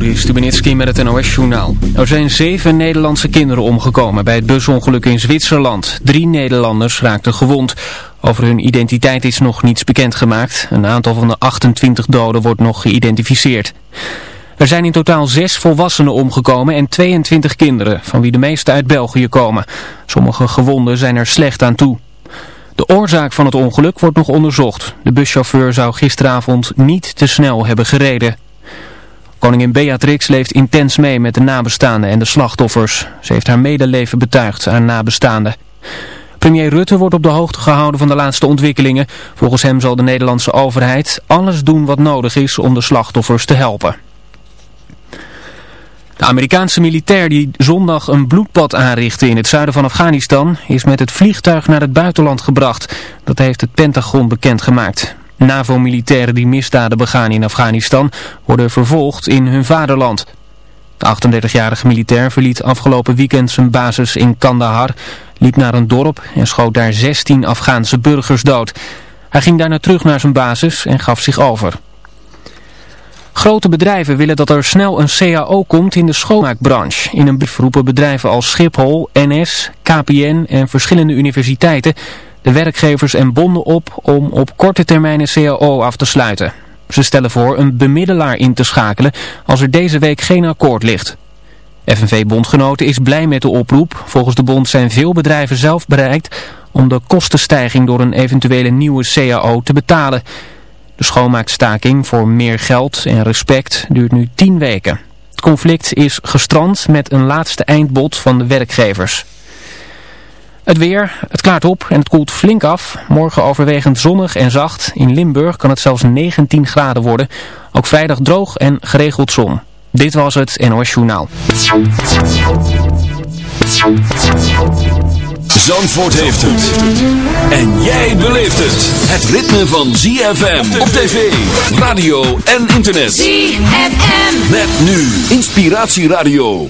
Joris Stubenitski met het NOS-journaal. Er zijn zeven Nederlandse kinderen omgekomen bij het busongeluk in Zwitserland. Drie Nederlanders raakten gewond. Over hun identiteit is nog niets bekendgemaakt. Een aantal van de 28 doden wordt nog geïdentificeerd. Er zijn in totaal zes volwassenen omgekomen en 22 kinderen, van wie de meeste uit België komen. Sommige gewonden zijn er slecht aan toe. De oorzaak van het ongeluk wordt nog onderzocht. De buschauffeur zou gisteravond niet te snel hebben gereden. Koningin Beatrix leeft intens mee met de nabestaanden en de slachtoffers. Ze heeft haar medeleven betuigd aan nabestaanden. Premier Rutte wordt op de hoogte gehouden van de laatste ontwikkelingen. Volgens hem zal de Nederlandse overheid alles doen wat nodig is om de slachtoffers te helpen. De Amerikaanse militair die zondag een bloedbad aanrichtte in het zuiden van Afghanistan is met het vliegtuig naar het buitenland gebracht. Dat heeft het Pentagon bekendgemaakt. NAVO-militairen die misdaden begaan in Afghanistan worden vervolgd in hun vaderland. De 38-jarige militair verliet afgelopen weekend zijn basis in Kandahar, liep naar een dorp en schoot daar 16 Afghaanse burgers dood. Hij ging daarna terug naar zijn basis en gaf zich over. Grote bedrijven willen dat er snel een CAO komt in de schoonmaakbranche. In een brief roepen bedrijven als Schiphol, NS, KPN en verschillende universiteiten de werkgevers en bonden op om op korte termijn een CAO af te sluiten. Ze stellen voor een bemiddelaar in te schakelen als er deze week geen akkoord ligt. FNV-bondgenoten is blij met de oproep. Volgens de bond zijn veel bedrijven zelf bereikt om de kostenstijging door een eventuele nieuwe CAO te betalen. De schoonmaakstaking voor meer geld en respect duurt nu tien weken. Het conflict is gestrand met een laatste eindbod van de werkgevers. Het weer, het klaart op en het koelt flink af. Morgen overwegend zonnig en zacht. In Limburg kan het zelfs 19 graden worden. Ook vrijdag droog en geregeld zon. Dit was het NOS Journaal. Zandvoort heeft het. En jij beleeft het. Het ritme van ZFM op tv, radio en internet. ZFM. Met nu Inspiratieradio.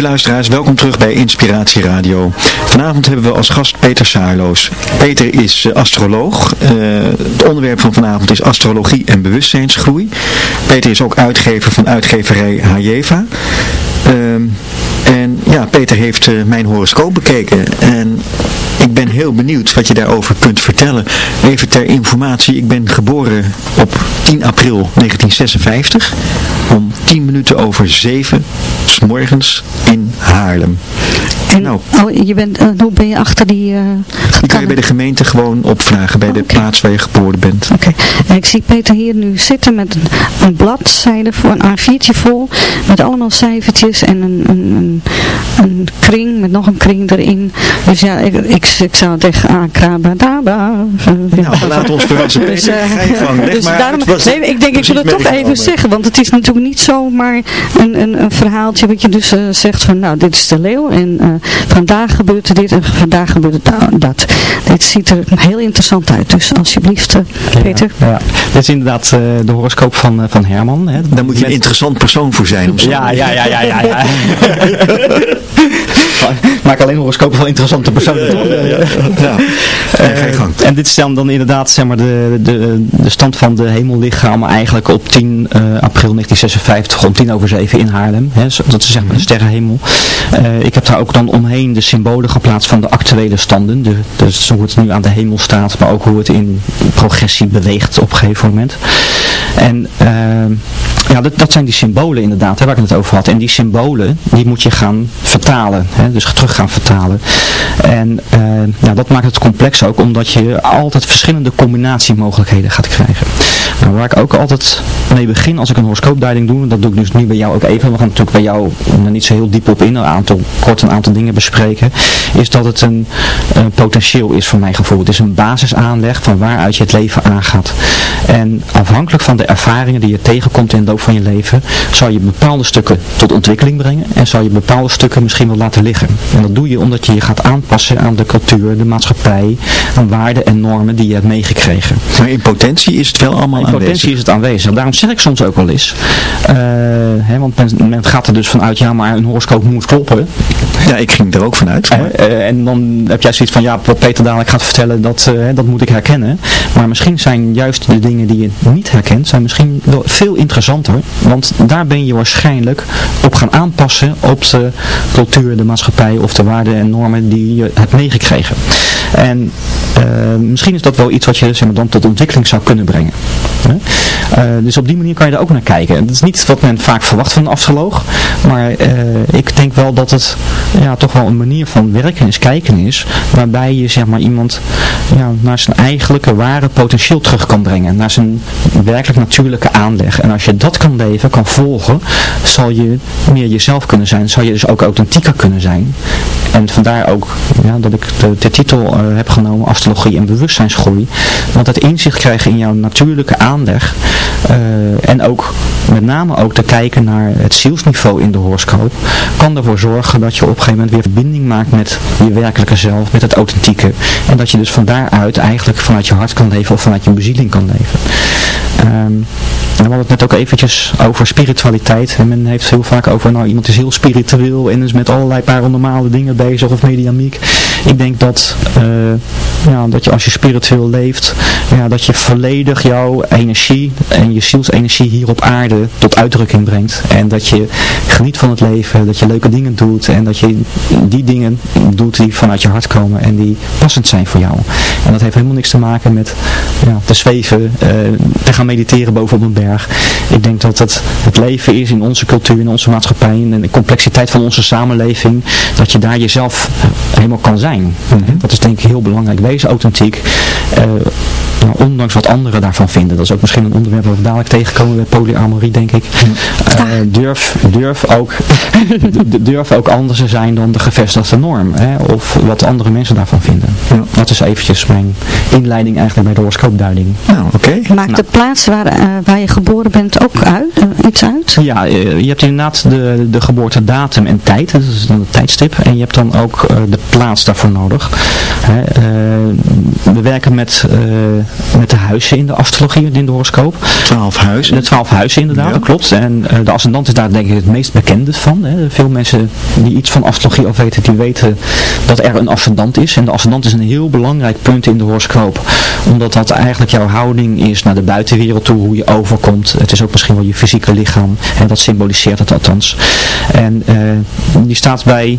Luisteraars, welkom terug bij Inspiratie Radio. Vanavond hebben we als gast Peter Saarloos. Peter is uh, astroloog. Uh, het onderwerp van vanavond is astrologie en bewustzijnsgroei. Peter is ook uitgever van uitgeverij Hajeva. Uh, en ja, Peter heeft uh, mijn horoscoop bekeken en ik ben heel benieuwd wat je daarover kunt vertellen. Even ter informatie, ik ben geboren op 10 april 1956 om 10 minuten over 7 s morgens in Haarlem. En, nou, oh, je bent, uh, hoe ben je achter die uh, Die kan je bij de gemeente gewoon opvragen, bij de okay. plaats waar je geboren bent. Oké, okay. ik zie Peter hier nu zitten met een, een bladzijde voor een A4'tje vol, met allemaal cijfertjes en een, een, een, een, kring, met nog een kring erin. Dus ja, ik, ik, ik zou het echt akrabadaba. Nou, laat ons verrassen, Peter. Dus, uh, dus maar daarom, nee, ik denk, ik wil het toch even zeggen, want het is natuurlijk niet zomaar een, een, een verhaaltje wat je dus uh, zegt van, nou, dit is de leeuw en vandaag gebeurt er dit en vandaag gebeurt er dat. Dit ziet er heel interessant uit, dus alsjeblieft, uh, Peter. Ja, ja. Dit is inderdaad uh, de horoscoop van, uh, van Herman. Hè. Daar moet je een interessant persoon voor zijn. Om zo ja, ja, ja, ja, ja, ja. Maak alleen horoscopen van interessante personen. Ja, ja, ja. ja. Uh, en dit is dan, dan inderdaad zeg maar, de, de, de stand van de hemellichamen eigenlijk op 10 uh, april 1956 om 10 over 7 in Haarlem. Hè, dat is zeg maar de sterrenhemel. Uh, ik heb daar ook dan omheen de symbolen geplaatst van de actuele standen. De, dus hoe het nu aan de hemel staat, maar ook hoe het in progressie beweegt op een gegeven moment. En ja, dat, dat zijn die symbolen inderdaad, hè, waar ik het over had. En die symbolen, die moet je gaan vertalen. Hè, dus terug gaan vertalen. En ja, dat maakt het complex ook, omdat je altijd verschillende combinatiemogelijkheden gaat krijgen. Waar ik ook altijd mee begin als ik een horoscoopduiding doe, dat doe ik dus nu bij jou ook even, we gaan natuurlijk bij jou er niet zo heel diep op in, een aantal, kort een aantal dingen bespreken, is dat het een, een potentieel is voor mijn gevoel. Het is een basisaanleg van waaruit je het leven aangaat. En afhankelijk van de ervaringen die je tegenkomt in de loop van je leven, zal je bepaalde stukken tot ontwikkeling brengen en zal je bepaalde stukken misschien wel laten liggen. En dat doe je omdat je je gaat aanpassen aan de cultuur, de maatschappij, aan waarden en normen die je hebt meegekregen. In potentie is het wel allemaal aanwezig? Potentie is het aanwezig. Daarom zeg ik soms ook wel eens, uh, hè, want men, men, gaat er dus vanuit, ja maar een horoscoop moet kloppen. Ja, ik ging er ook vanuit. Uh, uh, en dan heb jij zoiets van, ja wat Peter dadelijk gaat vertellen, dat, dat moet ik herkennen. Maar misschien zijn juist de dingen die je niet herkent, zijn misschien wel veel interessanter. Want daar ben je waarschijnlijk op gaan aanpassen op de cultuur, de maatschappij of de waarden en normen die je hebt meegekregen. En misschien is dat wel iets wat je zeg maar, dan tot ontwikkeling zou kunnen brengen. Uh, dus op die manier kan je er ook naar kijken. Dat is niet wat men vaak verwacht van een astroloog. Maar uh, ik denk wel dat het ja, toch wel een manier van werken is, kijken is. Waarbij je zeg maar, iemand ja, naar zijn eigenlijke ware potentieel terug kan brengen. Naar zijn werkelijk natuurlijke aanleg. En als je dat kan leven, kan volgen, zal je meer jezelf kunnen zijn. Zal je dus ook authentieker kunnen zijn. En vandaar ook ja, dat ik de, de titel uh, heb genomen, en bewustzijnsgroei. Want het inzicht krijgen in jouw natuurlijke aanleg. Uh, en ook met name ook te kijken naar het zielsniveau in de horoscoop. Kan ervoor zorgen dat je op een gegeven moment weer verbinding maakt met je werkelijke zelf, met het authentieke. En dat je dus van daaruit eigenlijk vanuit je hart kan leven of vanuit je bezieling kan leven. En we hadden het net ook eventjes over spiritualiteit. En men heeft heel vaak over, nou iemand is heel spiritueel en is met allerlei paranormale dingen bezig of mediamiek. Ik denk dat, uh, ja, dat je als je spiritueel leeft, ja, dat je volledig jouw energie en je zielsenergie hier op aarde tot uitdrukking brengt. En dat je geniet van het leven, dat je leuke dingen doet en dat je die dingen doet die vanuit je hart komen en die passend zijn voor jou. En dat heeft helemaal niks te maken met ja, te zweven, uh, te gaan mediteren bovenop een berg. Ik denk dat het het leven is in onze cultuur, in onze maatschappij, en de complexiteit van onze samenleving, dat je daar jezelf helemaal kan zijn. Mm -hmm. Dat is denk ik heel belangrijk. Wees authentiek. Uh, nou, ondanks wat anderen daarvan vinden. Dat is ook misschien een onderwerp waar we dadelijk tegenkomen bij polyamorie, denk ik. Uh, durf, durf, ook, durf ook anders te zijn dan de gevestigde norm. Hè? Of wat andere mensen daarvan vinden. Ja. Dat is eventjes mijn inleiding eigenlijk bij de horoscoopduiding. Nou, oké. Okay. Maakt de plaats waar, uh, waar je geboren bent ook uit, uh, iets uit? Ja, je hebt inderdaad de, de geboortedatum en tijd. Dat is dan het tijdstip. En je hebt dan ook de plaats daarvoor nodig. Hè? we werken met met de huizen in de astrologie, in de horoscoop. Twaalf huizen. De twaalf huizen inderdaad, dat klopt. En de ascendant is daar denk ik het meest bekende van. Hè. Veel mensen die iets van astrologie al weten, die weten dat er een ascendant is. En de ascendant is een heel belangrijk punt in de horoscoop. Omdat dat eigenlijk jouw houding is naar de buitenwereld toe, hoe je overkomt. Het is ook misschien wel je fysieke lichaam. En dat symboliseert het althans. En uh, die staat bij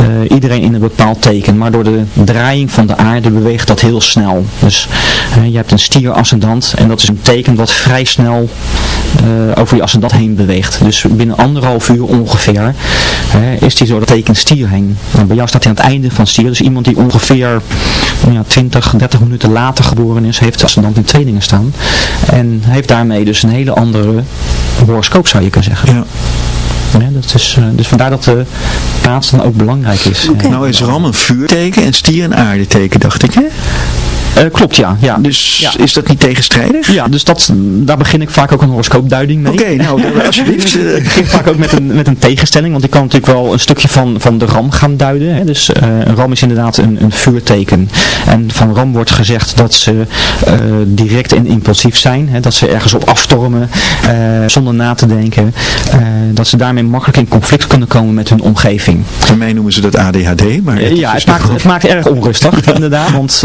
uh, iedereen in een bepaald teken. Maar door de draaiing van de aarde beweegt dat heel snel. Dus je hebt een stier ascendant en dat is een teken wat vrij snel over je ascendant heen beweegt. Dus binnen anderhalf uur ongeveer is die zo dat teken stier heen. Nou, bij jou staat hij aan het einde van stier. Dus iemand die ongeveer ja, 20, 30 minuten later geboren is, heeft ascendant in tweelingen staan. En heeft daarmee dus een hele andere horoscoop zou je kunnen zeggen. Ja. Ja, dat is, uh, dus vandaar dat de plaats dan ook belangrijk is. Okay. Nou is Ram een vuurteken en stier een aardeteken, dacht ik hè? Uh, klopt, ja. ja. Dus ja. is dat niet tegenstrijdig? Ja, dus dat, daar begin ik vaak ook een horoscoopduiding mee. Oké, okay, nou, alsjeblieft. ik begin vaak ook met een, met een tegenstelling, want ik kan natuurlijk wel een stukje van, van de ram gaan duiden. Hè. Dus uh, een ram is inderdaad een, een vuurteken. En van ram wordt gezegd dat ze uh, direct en impulsief zijn. Hè. Dat ze ergens op afstormen, zonder na te denken. dat ze daarmee makkelijk in conflict kunnen komen met hun omgeving. Voor mij noemen ze dat ADHD. Maar ja, het maakt, het maakt erg onrustig, inderdaad. Want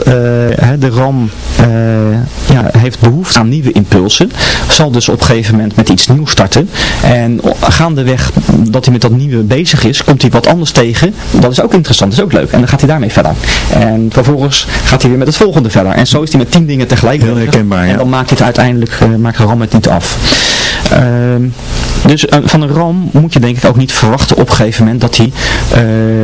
de RAM uh, ja, heeft behoefte aan nieuwe impulsen. Zal dus op een gegeven moment met iets nieuws starten. En gaandeweg dat hij met dat nieuwe bezig is, komt hij wat anders tegen. Dat is ook interessant, dat is ook leuk. En dan gaat hij daarmee verder. En vervolgens gaat hij weer met het volgende verder. En zo is hij met tien dingen tegelijk Heel herkenbaar, ja. En dan maakt hij het uiteindelijk, uh, maakt de RAM het niet af. Uh, dus uh, van een RAM moet je denk ik ook niet verwachten op een gegeven moment dat hij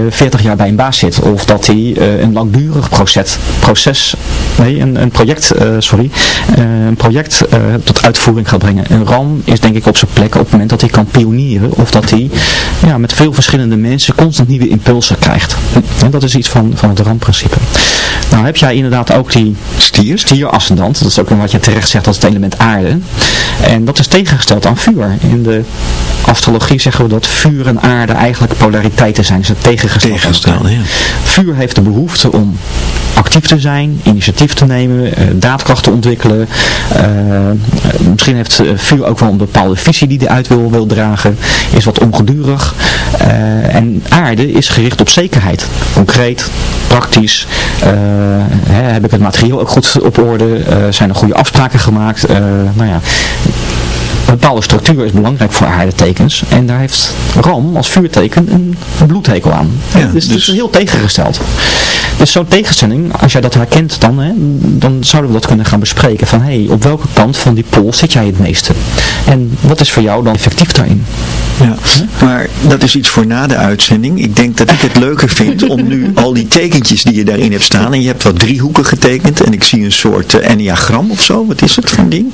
40 jaar bij een baas zit. Of dat hij een langdurig proces, proces nee, een, een project, sorry, een project tot uitvoering gaat brengen. Een RAM is denk ik op zijn plek op het moment dat hij kan pionieren of dat hij ja, met veel verschillende mensen constant nieuwe impulsen krijgt. En dat is iets van, van het RAM-principe. Nou heb jij inderdaad ook die stier, stier ascendant. Dat is ook wat je terecht zegt als het element aarde. En dat is tegengesteld aan vuur. In de astrologie zeggen we dat vuur en aarde eigenlijk polariteiten zijn. Dus het tegengesteld. Tegengesteld, ja. Vuur heeft de behoefte om actief te zijn, initiatief te nemen, uh, daadkracht te ontwikkelen. Uh, misschien heeft vuur ook wel een bepaalde visie die hij uit wil, wil dragen. Is wat ongedurig. Uh, en aarde is gericht op zekerheid. Concreet, praktisch. Hè, heb ik het materieel ook goed op orde? zijn er goede afspraken gemaakt? nou ja, bepaalde structuur is belangrijk voor aardetekens. En daar heeft Ram als vuurteken een bloedhekel aan. Ja, dus het is heel tegengesteld. Dus zo'n tegenstelling, als jij dat herkent dan, hè, dan zouden we dat kunnen gaan bespreken. Van hé, hey, op welke kant van die pool zit jij het meeste? En wat is voor jou dan effectief daarin? Ja, maar dat is iets voor na de uitzending. Ik denk dat ik het leuker vind om nu al die tekentjes die je daarin hebt staan. En je hebt wat driehoeken getekend. En ik zie een soort uh, enneagram of zo. Wat is het voor een ding?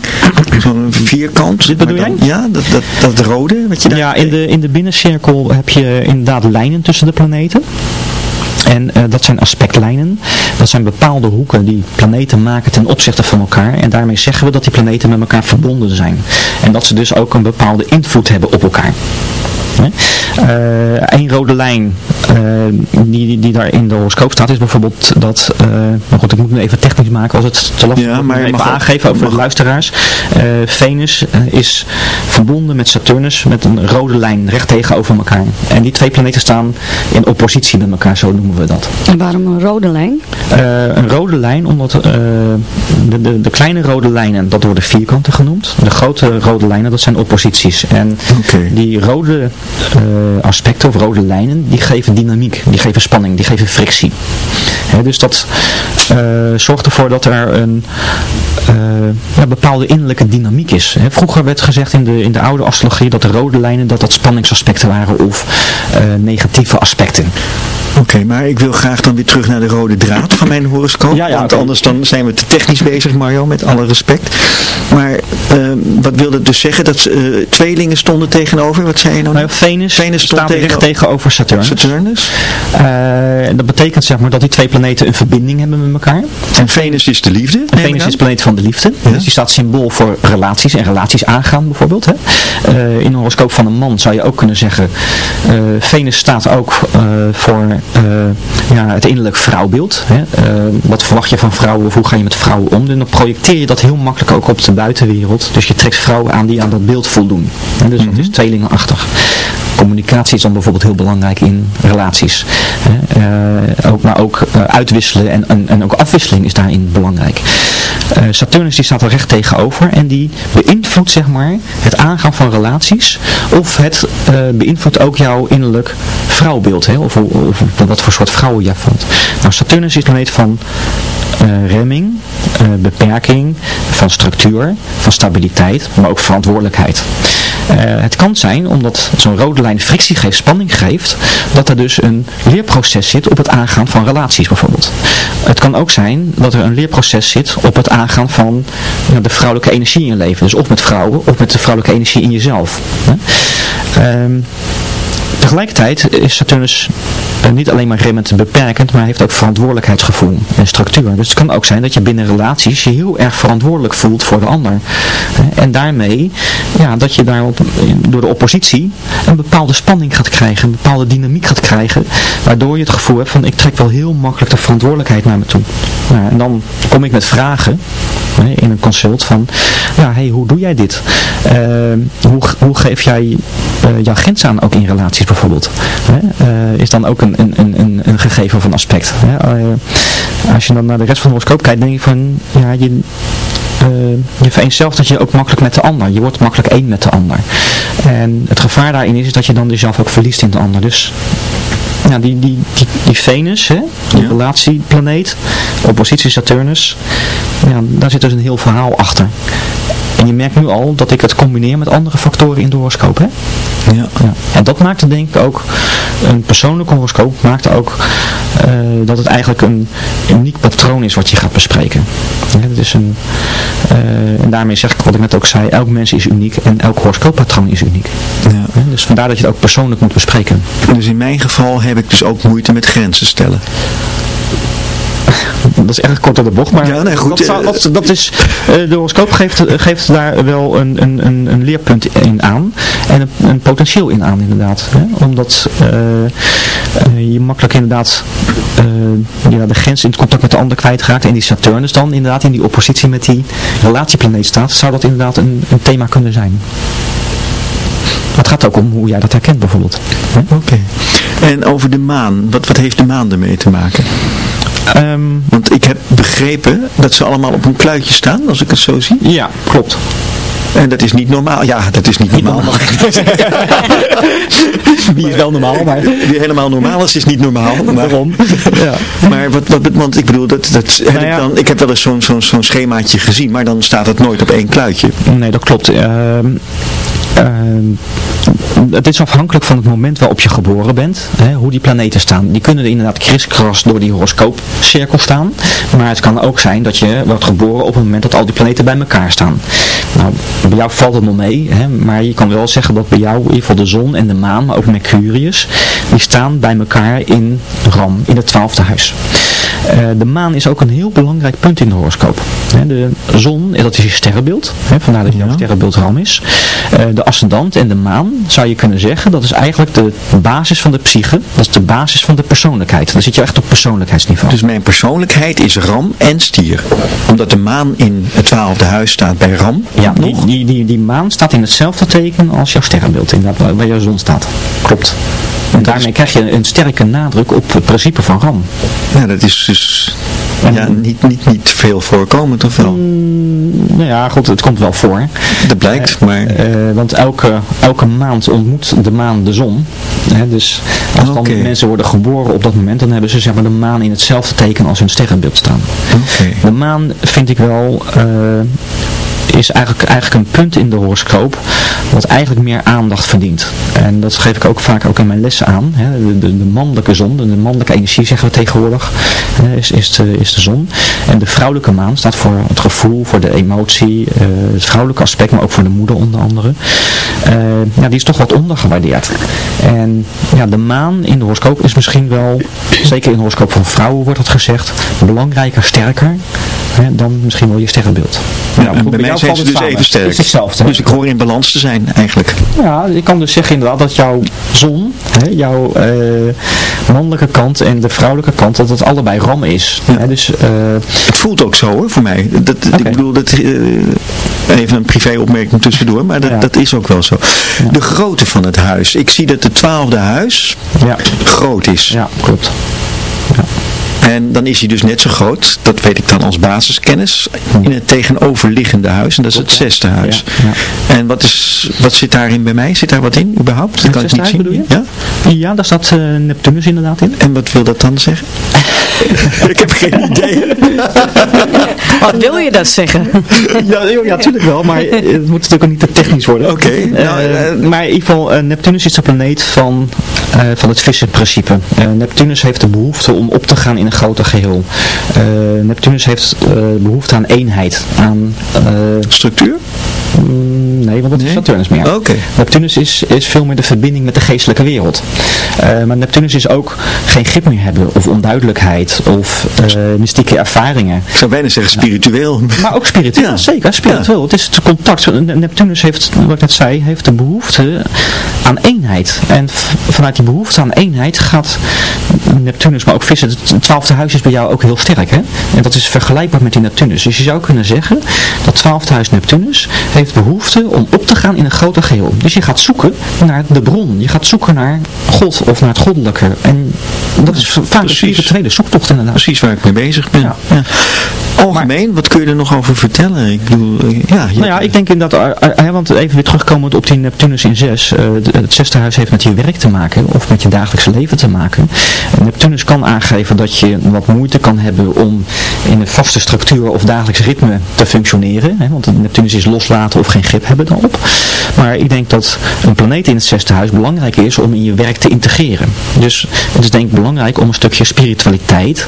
Zo'n vierkant. Dit bedoel jij? Ja, dat, dat, dat rode. Wat je daar ja, in de, in de binnencirkel heb je inderdaad lijnen tussen de planeten. En uh, dat zijn aspectlijnen. Dat zijn bepaalde hoeken die planeten maken ten opzichte van elkaar. En daarmee zeggen we dat die planeten met elkaar verbonden zijn. En dat ze dus ook een bepaalde invloed hebben op elkaar. Uh, een rode lijn uh, die, die daar in de horoscoop staat is bijvoorbeeld dat, uh, maar goed ik moet nu even technisch maken als het te lastig ja, maar even mag aangeven over de luisteraars. Venus is verbonden met Saturnus met een rode lijn recht tegenover elkaar. En die twee planeten staan in oppositie met elkaar, zo noemen we dat. En waarom een rode lijn? een rode lijn omdat de, de, de, kleine rode lijnen, dat worden vierkanten genoemd. De grote rode lijnen, dat zijn opposities. En okay. die rode uh, aspecten of rode lijnen, die geven dynamiek, die geven spanning, die geven frictie. He, dus dat uh, zorgt ervoor dat er een uh, ja, bepaalde innerlijke dynamiek is. He, vroeger werd gezegd in de, in de oude astrologie dat de rode lijnen dat dat spanningsaspecten waren of negatieve aspecten. Oké, okay, maar ik wil graag dan weer terug naar de rode draad van mijn horoscoop. Ja, ja, want anders dan zijn we te technisch bezig, Mario, met alle respect. Maar wat wil dat dus zeggen? Dat tweelingen stonden tegenover? Wat zei je nou? nou Venus, Venus tegen... recht tegenover Saturnus. Saturnus. Uh, dat betekent zeg maar dat die twee planeten een verbinding hebben met elkaar. En Venus is de liefde? Venus is de planeet van de liefde. Ja. Dus die staat symbool voor relaties en relaties aangaan bijvoorbeeld. Hè. Uh, in een horoscoop van een man zou je ook kunnen zeggen, Venus staat ook voor ja, het innerlijk vrouwbeeld. Hè? wat verwacht je van vrouwen of hoe ga je met vrouwen om? En dan projecteer je dat heel makkelijk ook op de buitenwereld. Dus je trekt vrouwen aan die aan dat beeld voldoen. En dus dat is mhm. tweelingenachtig communicatie is dan bijvoorbeeld heel belangrijk in relaties. Uh, ook, maar ook uh, uitwisselen en, en, ook afwisseling is daarin belangrijk. Uh, Saturnus die staat er recht tegenover en die beïnvloedt zeg maar het aangaan van relaties of het beïnvloedt ook jouw innerlijk vrouwbeeld hè, of, of, wat voor soort vrouwen jij valt. Nou Saturnus is planeet van remming, beperking, van structuur, van stabiliteit, maar ook verantwoordelijkheid. Het kan zijn, omdat zo'n rode lijn frictie geeft, spanning geeft, dat er dus een leerproces zit op het aangaan van relaties bijvoorbeeld. Het kan ook zijn dat er een leerproces zit op het aangaan van de vrouwelijke energie in je leven. Dus of met vrouwen of met de vrouwelijke energie in jezelf. Ehm, tegelijkertijd is Saturnus niet alleen maar remmend beperkend, maar heeft ook verantwoordelijkheidsgevoel en structuur. Dus het kan ook zijn dat je binnen relaties je heel erg verantwoordelijk voelt voor de ander. En daarmee, ja, dat je daar door de oppositie een bepaalde spanning gaat krijgen, een bepaalde dynamiek gaat krijgen, waardoor je het gevoel hebt van ik trek wel heel makkelijk de verantwoordelijkheid naar me toe. Nou, en dan kom ik met vragen in een consult van, ja, hey, hoe doe jij dit? Uh, hoe, hoe geef jij uh, jouw grens aan ook in relaties bijvoorbeeld? is dan ook een een, een, een, een gegeven of een aspect. Eh, als je dan naar de rest van de horoscoop kijkt, denk je van, ja, je, uh, je vereenzelft dat je ook makkelijk met de ander. Je wordt makkelijk één met de ander. En het gevaar daarin is, is dat je dan jezelf ook verliest in de ander. Dus ja, die, die, die, die Venus, hè, die relatieplaneet, oppositie Saturnus, ja, daar zit dus een heel verhaal achter. En je merkt nu al dat ik het combineer met andere factoren in de horoscoop. Hè? Ja. ja. En dat maakte denk ik ook, een persoonlijke horoscoop maakte ook uh, dat het eigenlijk een uniek patroon is wat je gaat bespreken. Ja, dat is een, uh, en daarmee zeg ik wat ik net ook zei, elk mens is uniek en elk horoscooppatroon is uniek. Ja. Dus vandaar dat je het ook persoonlijk moet bespreken. Dus in mijn geval heb ik dus ook moeite met grenzen stellen dat is erg kort door de bocht, maar ja, nee, goed, dat, dat, dat, is, uh, de horoscoop geeft, geeft daar wel een, een, een, leerpunt in aan en een, een, potentieel in aan inderdaad. Hè? Omdat uh, je makkelijk inderdaad ja, de grens in het contact met de ander kwijtraakt en die Saturnus dan inderdaad in die oppositie met die relatieplaneet staat, zou dat inderdaad een, een thema kunnen zijn. het gaat ook om hoe jij dat herkent bijvoorbeeld. Oké. En over de maan, wat, wat heeft de maan ermee te maken? Ehm, Want ik heb begrepen dat ze allemaal op een kluitje staan, als ik het zo zie. Ja, klopt. En dat is niet normaal. Ja, dat is niet normaal. Die is wel normaal, maar... Die helemaal normaal is, is niet normaal. Maar, Waarom? Ja. Maar wat, wat, want ik bedoel, dat, dat heb nou ik, dan, ik heb wel eens zo'n zo'n zo'n schemaatje gezien, maar dan staat het nooit op één kluitje. Nee, dat klopt. Uh, het is afhankelijk van het moment waarop je geboren bent, hè, hoe die planeten staan. Die kunnen er inderdaad kriskras door die horoscoopcirkel staan, maar het kan ook zijn dat je wordt geboren op het moment dat al die planeten bij elkaar staan. Nou, bij jou valt het nog mee, hè, maar je kan wel zeggen dat bij jou in ieder geval de zon en de maan, maar ook Mercurius, die staan bij elkaar in Ram, in het twaalfde huis. Uh, de maan is ook een heel belangrijk punt in de horoscoop. de zon, dat is je sterrenbeeld, vandaar dat jouw sterrenbeeld Ram is. Uh, de ascendant en de maan, zou je kunnen zeggen, dat is eigenlijk de basis van de psyche, dat is de basis van de persoonlijkheid. Dan zit je echt op persoonlijkheidsniveau. Dus mijn persoonlijkheid is Ram en stier. Omdat de maan in het twaalfde huis staat bij Ram. Ja, die, die, die, die maan staat in hetzelfde teken als jouw sterrenbeeld, inderdaad, waar jouw zon staat. Klopt. En daarmee krijg je een sterke nadruk op het principe van RAM. Ja, dat is dus ja, niet, niet, niet veel voorkomend of wel? Mm, nou ja, goed, het komt wel voor. Dat blijkt, uh, maar... Uh, want elke, elke maand ontmoet de maan de zon. Hè, dus als okay. dan mensen worden geboren op dat moment, dan hebben ze zeg maar, de maan in hetzelfde teken als hun sterrenbeeld staan. Okay. De maan vind ik wel... Uh, is eigenlijk, eigenlijk een punt in de horoscoop wat eigenlijk meer aandacht verdient. En dat geef ik ook vaak ook in mijn lessen aan. Hè. De, de, de, mannelijke zon, de, mannelijke energie zeggen we tegenwoordig, is, is, de, is de zon. En de vrouwelijke maan staat voor het gevoel, voor de emotie, uh, het vrouwelijke aspect, maar ook voor de moeder onder andere. Uh, ja, die is toch wat ondergewaardeerd. En ja, de maan in de horoscoop is misschien wel, zeker in de horoscoop van vrouwen wordt dat gezegd, belangrijker, sterker hè, dan misschien wel je sterrenbeeld. Ja, nou, bij, mij zijn ze dus even sterk. is hetzelfde. Dus ik hoor in balans te zijn eigenlijk. Ja, ik kan dus zeggen inderdaad dat jouw zon, hè, jouw uh, mannelijke kant en de vrouwelijke kant, dat het allebei ram is. Ja. Hè, dus, uh, het voelt ook zo hoor, voor mij. Dat, okay. Ik bedoel, dat, uh, even een privéopmerking tussendoor, maar dat, ja. dat is ook wel zo. Ja. De grootte van het huis. Ik zie dat het twaalfde huis ja. groot is. Ja, klopt. Ja. En dan is hij dus net zo groot, dat weet ik dan als basiskennis, in het tegenoverliggende huis. En dat is het zesde huis. Ja, ja. En wat, is, wat zit daarin bij mij? Zit daar wat in überhaupt? Dat kan ik niet zien. Ja? ja, daar staat uh, Neptunus inderdaad in. En wat wil dat dan zeggen? ik heb geen idee. wat wil je dat zeggen? ja, ja, natuurlijk wel, maar het moet natuurlijk ook niet te technisch worden. Oké. Okay, nou, uh, maar in ieder geval, uh, Neptunus is de planeet van, van het vissenprincipe. Neptunus heeft de behoefte om op te gaan in een groter geheel. Uh, Neptunus heeft uh, behoefte aan eenheid, aan... Uh, Structuur? Mm, nee, want dat nee? is Saturnus meer. Oh, okay. Neptunus is, is veel meer de verbinding met de geestelijke wereld. maar Neptunus is ook geen grip meer hebben, of onduidelijkheid, of mystieke ervaringen. Ik zou bijna zeggen spiritueel. Maar ook spiritueel, ja. zeker, spiritueel. Ja. Het is het contact. Neptunus heeft, wat ik net zei, heeft de behoefte aan eenheid. En vanuit die behoefte aan eenheid gaat Neptunus, maar ook vissen, het twaalfde huis is bij jou ook heel sterk. Hè? En dat is vergelijkbaar met die Neptunus. Dus je zou kunnen zeggen dat twaalfde huis Neptunus heeft behoefte om op te gaan in een groter geheel. Dus je gaat zoeken naar de bron. Je gaat zoeken naar God of naar het goddelijke. En dat is vaak Precies. de tweede zoektocht inderdaad. Precies waar ik mee bezig ben. Ja. Ja. Algemeen, maar, wat kun je er nog over vertellen? Ik bedoel, ja, nou ja, ik denk inderdaad, want even weer terugkomend op die Neptunus in 6. Uh, het zesde huis heeft met je werk te maken of met je dagelijkse leven te maken. Neptunus kan aangeven dat je wat moeite kan hebben om in een vaste structuur of dagelijks ritme te functioneren. Hè, want Neptunus is loslaten of geen grip hebben dan op. Maar ik denk dat een planeet in het zesde huis belangrijk is om in je werk te integreren. Dus het is denk ik belangrijk om een stukje spiritualiteit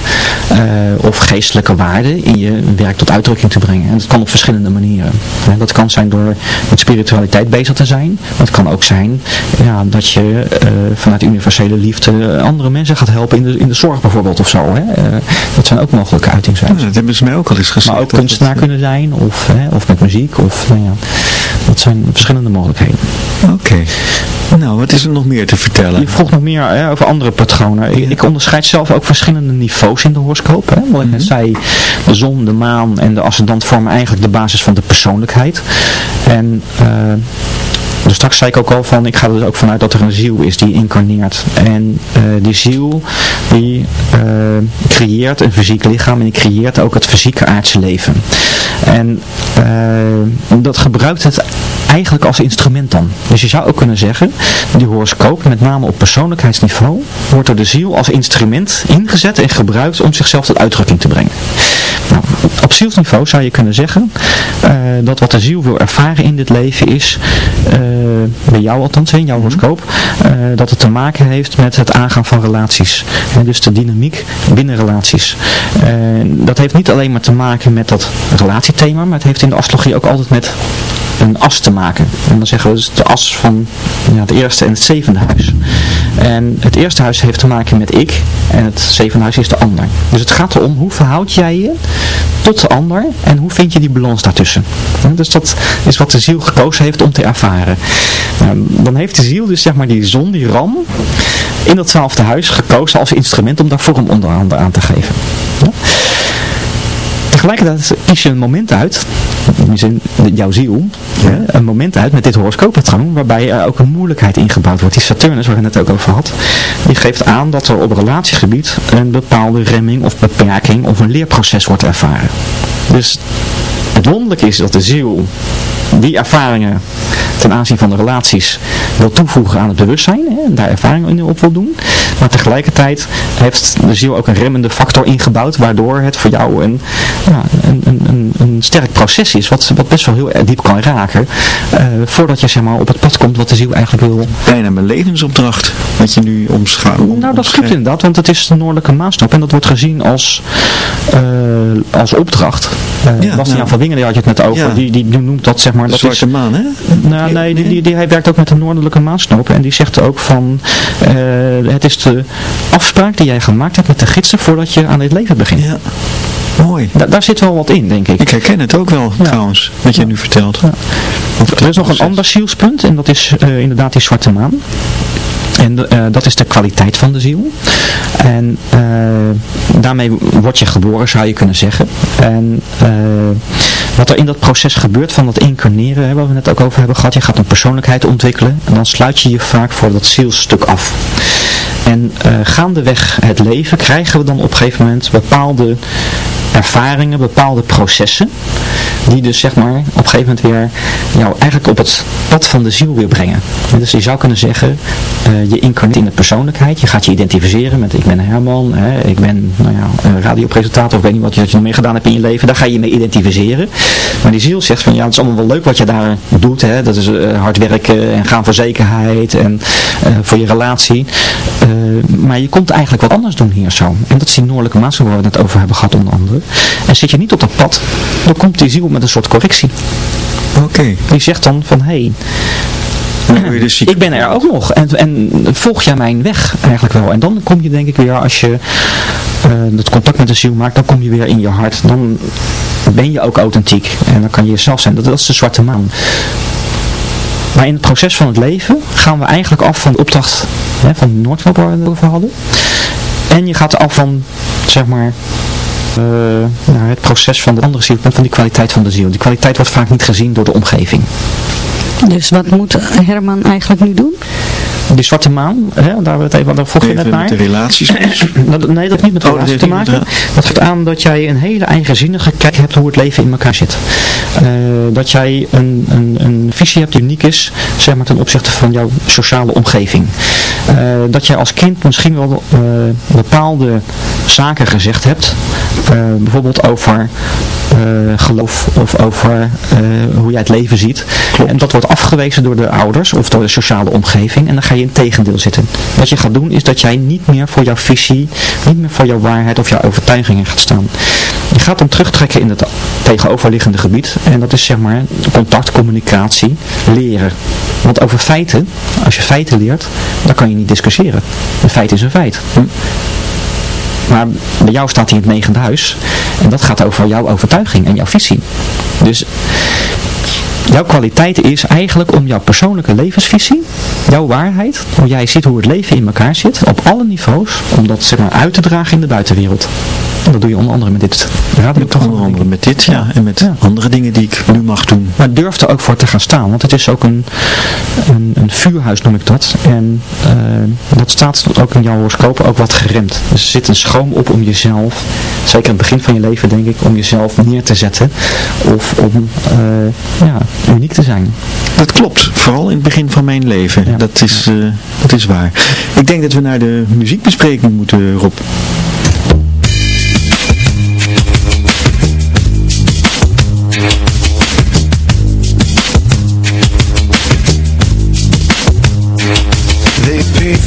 uh, of geestelijke waarden in je werk tot uitdrukking te brengen. En dat kan op verschillende manieren. Dat kan zijn door met spiritualiteit bezig te zijn. Maar het kan ook zijn ja, dat je uh, vanuit universele liefde andere mensen gaat helpen in de, in de zorg bijvoorbeeld of zo. Hè. Uh, dat zijn ook mogelijke uitingen. Ja, dat hebben ze mij ook al eens gezegd. Maar ook kunstenaar het... kunnen zijn of, hè, of met muziek. Of, nou ja, dat zijn verschillende mogelijkheden. Oké. Okay. Nou, wat is er nog meer te vertellen? Je vroeg nog meer hè, over andere patronen. Ik, ik, onderscheid zelf ook verschillende niveaus in de horoscoop. Hè. Wat ik net zei, de zon, de maan en de ascendant vormen eigenlijk de basis van de persoonlijkheid. En... Uh, dus straks zei ik ook al van, ik ga er dus ook vanuit dat er een ziel is die incarneert. En uh, die ziel die uh, creëert een fysiek lichaam en die creëert ook het fysieke aardse leven. En uh, dat gebruikt het eigenlijk als instrument dan. Dus je zou ook kunnen zeggen, die horoscoop, met name op persoonlijkheidsniveau, wordt door de ziel als instrument ingezet en gebruikt om zichzelf tot uitdrukking te brengen. Nou, op zielsniveau zou je kunnen zeggen dat wat de ziel wil ervaren in dit leven is, bij jou althans, in jouw horoscoop, uh, dat het te maken heeft met het aangaan van relaties. En dus de dynamiek binnen relaties. dat heeft niet alleen maar te maken met dat relatiethema, maar het heeft in de astrologie ook altijd met een as te maken. En dan zeggen we dus de as van ja, het eerste en het zevende huis. En het eerste huis heeft te maken met ik en het zevende huis is de ander. Dus het gaat erom hoe verhoud jij je tot de ander en hoe vind je die balans daartussen. Dus dat is wat de ziel gekozen heeft om te ervaren. Nou, dan heeft de ziel dus zeg maar die zon, die ram, in datzelfde huis gekozen als instrument om daar vorm onder andere aan te geven. Tegelijkertijd kies je een moment uit, in jouw ziel, ja. een moment uit met dit horoscooppatroon, waarbij er ook een moeilijkheid ingebouwd wordt. Die Saturnus, waar ik het net ook over had, die geeft aan dat er op relatiegebied een bepaalde remming of beperking of een leerproces wordt ervaren. Dus het wonderlijke is dat de ziel die ervaringen ten aanzien van de relaties wil toevoegen aan het bewustzijn hè, en daar ervaringen op wil doen. Maar tegelijkertijd heeft de ziel ook een remmende factor ingebouwd waardoor het voor jou een, ja, een, een, een sterk proces is, wat, wat best wel heel diep kan raken, voordat je zeg maar op het pad komt wat de ziel eigenlijk wil. Bijna mijn levensopdracht, wat je nu omschouwt. nou, dat klopt inderdaad, want het is de noordelijke maasnop en dat wordt gezien als, als opdracht. Uh, ja, Bastiaan nou, van Wingen, die had je het net over, die, die noemt dat zeg maar... De zwarte is, maan, hè? Nou, nee, die, die, die, hij werkt ook met de noordelijke maansnop en die zegt ook van, het is de afspraak die jij gemaakt hebt met de gidsen voordat je aan dit leven begint. Ja. Mooi. daar zit wel wat in, denk ik. Ik herken het ook wel, trouwens, wat je nu vertelt. Er is nog een ander zielspunt en dat is uh, inderdaad die zwarte maan. En uh, dat is de kwaliteit van de ziel. En uh, daarmee word je geboren, zou je kunnen zeggen. En uh, wat er in dat proces gebeurt van dat incarneren, waar we het ook over hebben gehad, je gaat een persoonlijkheid ontwikkelen en dan sluit je je vaak voor dat zielstuk af. En gaandeweg het leven krijgen we dan op een gegeven moment bepaalde ervaringen, bepaalde processen, die dus zeg maar op een gegeven moment weer jou eigenlijk op het pad van de ziel weer brengen. dus je zou kunnen zeggen, uh, je incarneert in de persoonlijkheid, je gaat je identificeren met ik ben Herman, hè, ik ben nou ja, radiopresentator, ik weet niet wat je, nog meer gedaan hebt in je leven, daar ga je mee identificeren. Maar die ziel zegt van ja, het is allemaal wel leuk wat je daar doet, hè, dat is uh, hard werken en gaan voor zekerheid en uh, voor je relatie. maar je komt eigenlijk wat anders doen hier zo. En dat is die noordelijke maatschappij waar we het over hebben gehad onder andere. En zit je niet op dat pad, dan komt die ziel met een soort correctie. Oké. Die zegt dan van, hé, hey, dus ik ben er ook nog. En, en volg jij mijn weg eigenlijk wel. En dan kom je denk ik weer, als je uh, het contact met de ziel maakt, dan kom je weer in je hart. Dan ben je ook authentiek. En dan kan je jezelf zijn. Dat, dat is de zwarte maan. Maar in het proces van het leven gaan we eigenlijk af van de opdracht hè, van Noordloop waar we het over hadden. En je gaat af van, zeg maar, uh, nou, het proces van de andere ziel, van die kwaliteit van de ziel. Die kwaliteit wordt vaak niet gezien door de omgeving. Dus wat moet Herman eigenlijk nu doen? Die zwarte maan, hè, daar, we het even, daar vroeg je net naar. Met de relaties? nee, dat heeft niet met oh, relaties te maken. Dat geeft aan dat jij een hele eigenzinnige kijk hebt hoe het leven in elkaar zit. Uh, dat jij een, een, een visie hebt die uniek is, zeg maar ten opzichte van jouw sociale omgeving. Uh, dat jij als kind misschien wel uh, bepaalde zaken gezegd hebt, bijvoorbeeld over geloof of over hoe jij het leven ziet. Klopt. En dat wordt afgewezen door de ouders of door de sociale omgeving en dan ga je in tegendeel zitten. Wat je gaat doen is dat jij niet meer voor jouw visie, niet meer voor jouw waarheid of jouw overtuigingen gaat staan. Je gaat hem terugtrekken in het tegenoverliggende gebied en dat is zeg maar contact, communicatie, leren. Want over feiten, als je feiten leert, dan kan je niet discussiëren. Een feit is een feit. Hm. Maar bij jou staat hij in het negende huis. En dat gaat over jouw overtuiging en jouw visie. Dus Jouw kwaliteit is eigenlijk om jouw persoonlijke levensvisie, jouw waarheid, hoe jij ziet hoe het leven in elkaar zit, op alle niveaus, om dat zeg maar uit te dragen in de buitenwereld. Dat doe je onder andere met dit radioprogramma. Onder andere met dit, ja. En met andere dingen die ik nu mag doen. Maar durf er ook voor te gaan staan. Want het is ook een, een, een vuurhuis noem ik dat. En uh, dat staat ook in jouw horoscoop ook wat geremd. Dus er zit een schroom op om jezelf, zeker in het begin van je leven denk ik, om jezelf neer te zetten. Of om uh, ja, uniek te zijn. Dat klopt. Vooral in het begin van mijn leven. Ja. Dat, is, uh, dat is waar. Ik denk dat we naar de muziekbespreking moeten, Rob.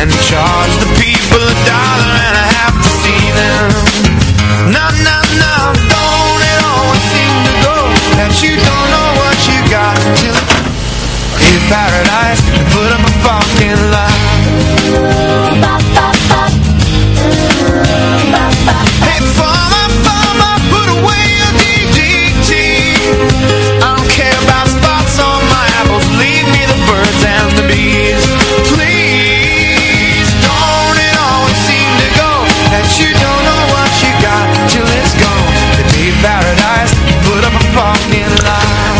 and charge the people a dollar and a half to see them. No, no, no, don't it always seem to go That you don't know what you paradise, put up a fucking lie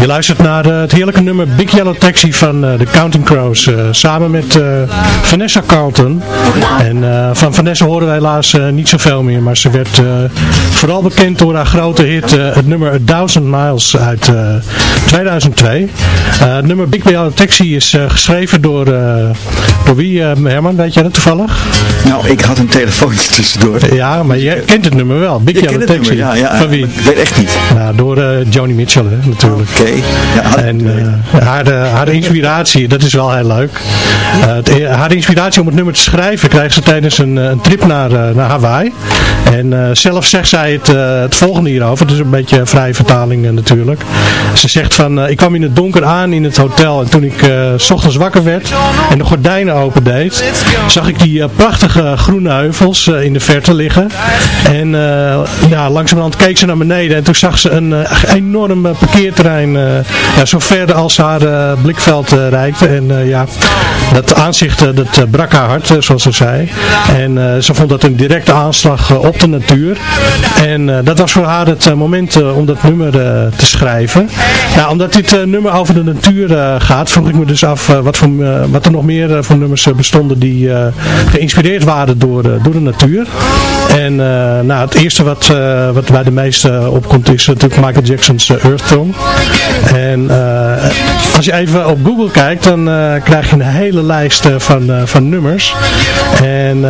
Je luistert naar uh, het heerlijke nummer Big Yellow Taxi van uh, de Counting Crows. Uh, samen met Vanessa Carlton. En van Vanessa horen wij helaas niet zoveel meer. Maar ze werd vooral bekend door haar grote hit, het nummer A Thousand Miles uit 2002. het nummer Big Yellow Taxi is geschreven door, door wie, Herman? Weet jij dat toevallig? Nou, ik had een telefoontje tussendoor. Ja, maar je kent het nummer wel. Big Yellow Taxi. Nummer, ja, ja. Van wie? Ik weet echt niet. Nou, door Joni Mitchell hè, natuurlijk. Oké. En uh, haar, haar inspiratie, dat is wel heel leuk. Het, e- haar inspiratie om het nummer te schrijven krijgt ze tijdens een, een trip naar, naar Hawaii. En zelf zegt zij het, het volgende hierover. Het is een beetje vrije vertaling natuurlijk. Ze zegt van, ik kwam in het donker aan in het hotel. En toen ik s ochtends wakker werd en de gordijnen opendeed, zag ik die prachtige groene heuvels in de verte liggen. En ja, langzamerhand keek ze naar beneden en toen zag ze een enorm parkeerterrein ja, zo ver als haar uh, blikveld uh, reikte. En ja, dat aanzicht dat brak haar hart, zoals ze zei. En ze vond dat een directe aanslag op de natuur. En dat was voor haar het moment om dat nummer te schrijven. Nou, omdat dit nummer over de natuur gaat, vroeg ik me dus af wat, voor, wat er nog meer voor nummers bestonden die geïnspireerd waren door, door de natuur. En nou, het eerste wat, wat bij de meesten opkomt is natuurlijk Michael Jackson's Earth Song. En uh, als je even op Google kijkt, dan uh, krijg je een hele lijst uh, van, van nummers. En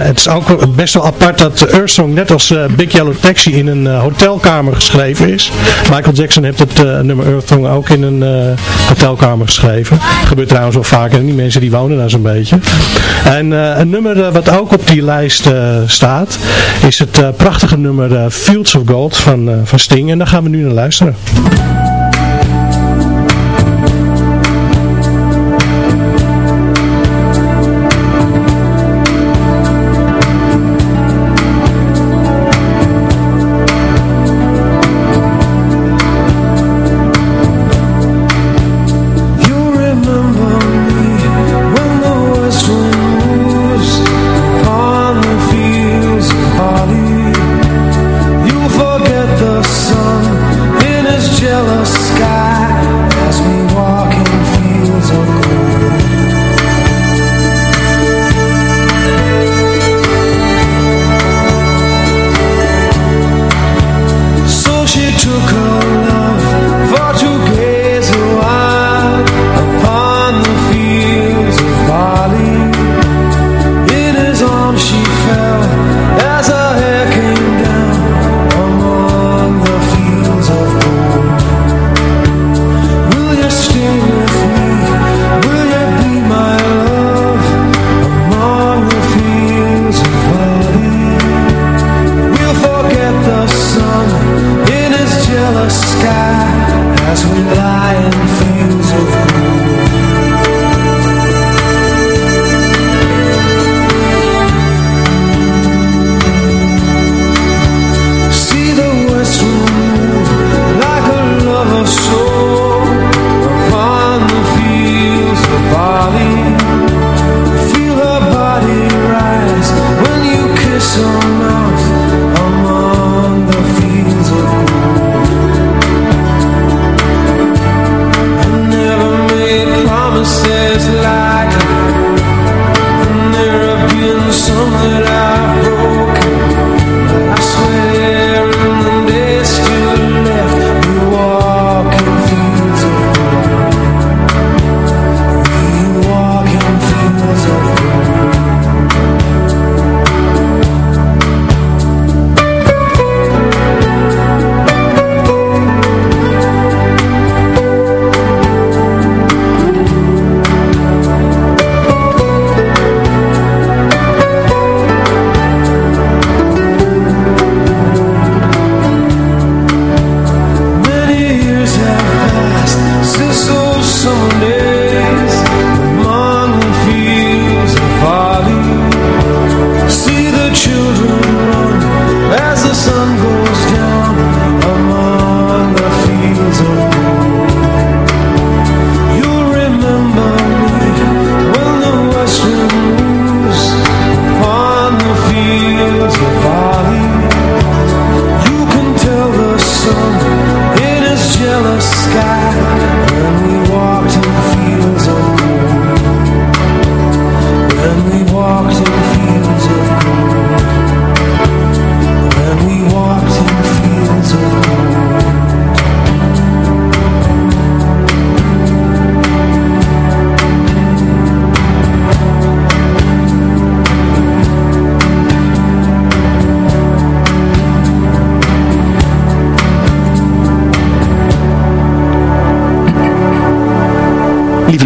het is ook best wel apart dat Earth Song net als Big Yellow Taxi in een hotelkamer geschreven is. Michael Jackson heeft het nummer Earth Song ook in een hotelkamer geschreven. Dat gebeurt trouwens wel vaker en die mensen die wonen daar zo'n beetje. En een nummer wat ook op die lijst staat, is het prachtige nummer Fields of Gold van, van Sting. En daar gaan we nu naar luisteren.